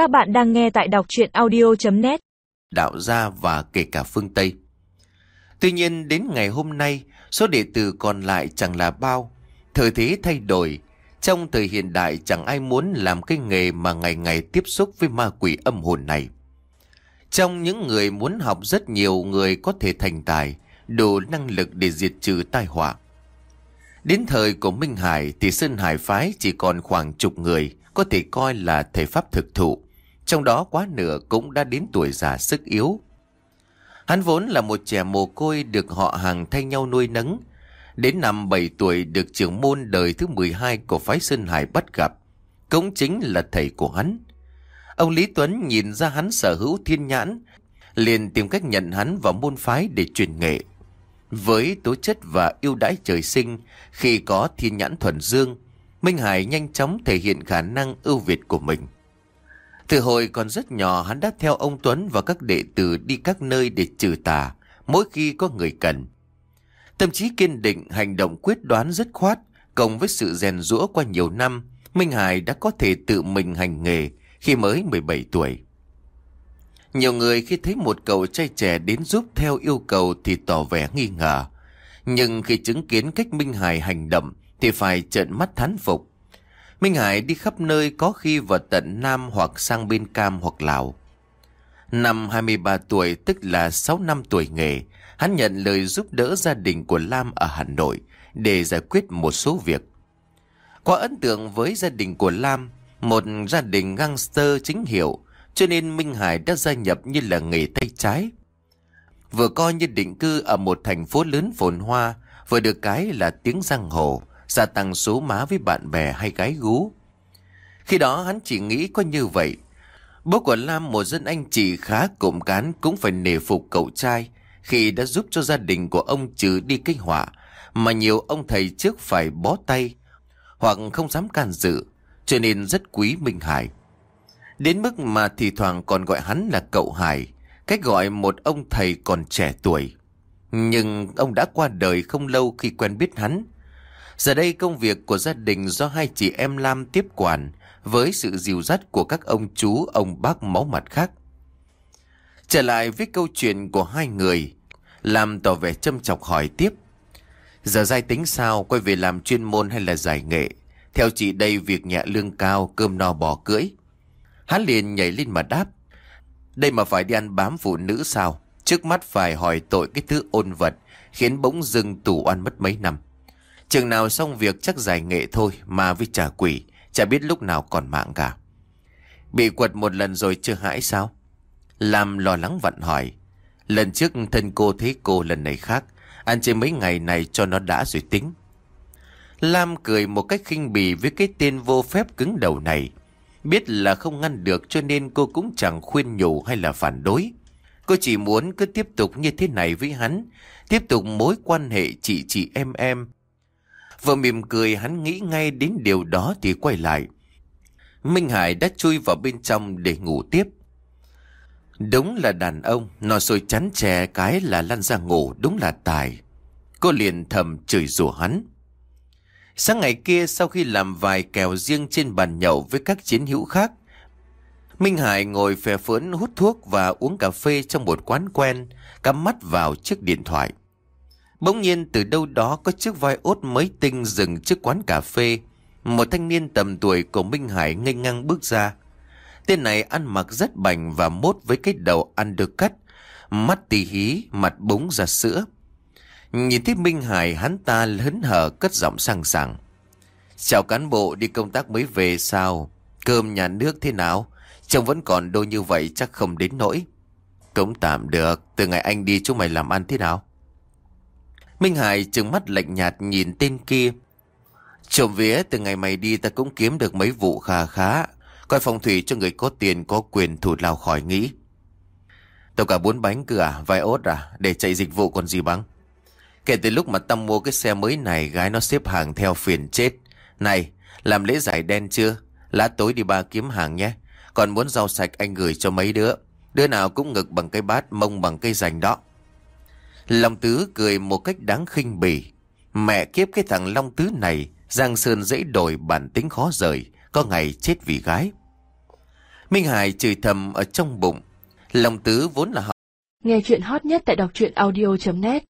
Các bạn đang nghe tại đọc chuyện audio.net đạo gia và kể cả phương Tây. Tuy nhiên đến ngày hôm nay, số đệ tử còn lại chẳng là bao. Thời thế thay đổi, trong thời hiện đại chẳng ai muốn làm cái nghề mà ngày ngày tiếp xúc với ma quỷ âm hồn này. Trong những người muốn học rất nhiều người có thể thành tài, đủ năng lực để diệt trừ tai họa. Đến thời của Minh Hải thì Sơn Hải Phái chỉ còn khoảng chục người có thể coi là thể Pháp thực thụ. Trong đó quá nửa cũng đã đến tuổi già sức yếu. Hắn vốn là một trẻ mồ côi được họ hàng thay nhau nuôi nấng. Đến năm 7 tuổi được trưởng môn đời thứ 12 của phái Sơn Hải bắt gặp. Cũng chính là thầy của hắn. Ông Lý Tuấn nhìn ra hắn sở hữu thiên nhãn, liền tìm cách nhận hắn vào môn phái để truyền nghệ. Với tố chất và ưu đãi trời sinh, khi có thiên nhãn thuần dương, Minh Hải nhanh chóng thể hiện khả năng ưu việt của mình. Từ hồi còn rất nhỏ hắn đã theo ông Tuấn và các đệ tử đi các nơi để trừ tà, mỗi khi có người cần. Tâm trí kiên định, hành động quyết đoán rất khoát, cộng với sự rèn rũa qua nhiều năm, Minh Hải đã có thể tự mình hành nghề khi mới 17 tuổi. Nhiều người khi thấy một cậu trai trẻ đến giúp theo yêu cầu thì tỏ vẻ nghi ngờ. Nhưng khi chứng kiến cách Minh Hải hành động thì phải trợn mắt thán phục. Minh Hải đi khắp nơi có khi vào tận Nam hoặc sang bên Cam hoặc Lào. Năm 23 tuổi tức là 6 năm tuổi nghề, hắn nhận lời giúp đỡ gia đình của Lam ở Hà Nội để giải quyết một số việc. Qua ấn tượng với gia đình của Lam, một gia đình gangster chính hiệu, cho nên Minh Hải đã gia nhập như là nghề tay trái. Vừa coi như định cư ở một thành phố lớn phồn hoa, vừa được cái là tiếng giang hồ, gia tăng số má với bạn bè hay gái gú. Khi đó hắn chỉ nghĩ có như vậy. Bố của Lam một dân anh chị khá cụm cán cũng phải nể phục cậu trai khi đã giúp cho gia đình của ông trừ đi kinh họa mà nhiều ông thầy trước phải bó tay hoặc không dám can dự cho nên rất quý Minh Hải. Đến mức mà thì thoảng còn gọi hắn là cậu Hải, cách gọi một ông thầy còn trẻ tuổi. Nhưng ông đã qua đời không lâu khi quen biết hắn. Giờ đây công việc của gia đình do hai chị em Lam tiếp quản với sự dìu dắt của các ông chú, ông bác máu mặt khác. Trở lại với câu chuyện của hai người, làm tỏ vẻ châm chọc hỏi tiếp. Giờ giai tính sao, quay về làm chuyên môn hay là giải nghệ? Theo chị đây việc nhẹ lương cao, cơm no bò cưỡi. Hắn liền nhảy lên mà đáp. Đây mà phải đi ăn bám phụ nữ sao? Trước mắt phải hỏi tội cái thứ ôn vật, khiến bỗng dưng tù oan mất mấy năm. Chừng nào xong việc chắc giải nghệ thôi mà với trả quỷ, chả biết lúc nào còn mạng cả. Bị quật một lần rồi chưa hãi sao? Làm lo lắng vặn hỏi. Lần trước thân cô thấy cô lần này khác, ăn chơi mấy ngày này cho nó đã rồi tính. Lam cười một cách khinh bỉ với cái tên vô phép cứng đầu này. Biết là không ngăn được cho nên cô cũng chẳng khuyên nhủ hay là phản đối. Cô chỉ muốn cứ tiếp tục như thế này với hắn, tiếp tục mối quan hệ chị chị em em. Vừa mỉm cười hắn nghĩ ngay đến điều đó thì quay lại. Minh Hải đã chui vào bên trong để ngủ tiếp. Đúng là đàn ông, nó rồi chắn chè cái là lăn ra ngủ, đúng là tài. Cô liền thầm chửi rủa hắn. Sáng ngày kia sau khi làm vài kèo riêng trên bàn nhậu với các chiến hữu khác, Minh Hải ngồi phè phỡn hút thuốc và uống cà phê trong một quán quen, cắm mắt vào chiếc điện thoại. Bỗng nhiên từ đâu đó có chiếc vai ốt mới tinh dừng trước quán cà phê. Một thanh niên tầm tuổi của Minh Hải ngây ngang bước ra. Tên này ăn mặc rất bành và mốt với cái đầu ăn được cắt, mắt tì hí, mặt búng ra sữa. Nhìn thấy Minh Hải hắn ta lớn hở cất giọng sang sảng. Chào cán bộ đi công tác mới về sao? Cơm nhà nước thế nào? Chồng vẫn còn đôi như vậy chắc không đến nỗi. Cũng tạm được, từ ngày anh đi chúng mày làm ăn thế nào? Minh Hải trừng mắt lạnh nhạt nhìn tên kia. Trộm vía từ ngày mày đi ta cũng kiếm được mấy vụ khá khá. Coi phong thủy cho người có tiền có quyền thủ lao khỏi nghĩ. Tàu cả bốn bánh cửa à, vài ốt à, để chạy dịch vụ còn gì băng. Kể từ lúc mà tâm mua cái xe mới này gái nó xếp hàng theo phiền chết. Này, làm lễ giải đen chưa? Lá tối đi ba kiếm hàng nhé. Còn muốn rau sạch anh gửi cho mấy đứa. Đứa nào cũng ngực bằng cái bát, mông bằng cây rành đó. Long Tứ cười một cách đáng khinh bỉ. Mẹ kiếp cái thằng Long Tứ này, Giang Sơn dễ đổi bản tính khó rời, có ngày chết vì gái. Minh Hải chửi thầm ở trong bụng. Long tứ vốn là Nghe chuyện hot nhất tại đọc truyện audio.net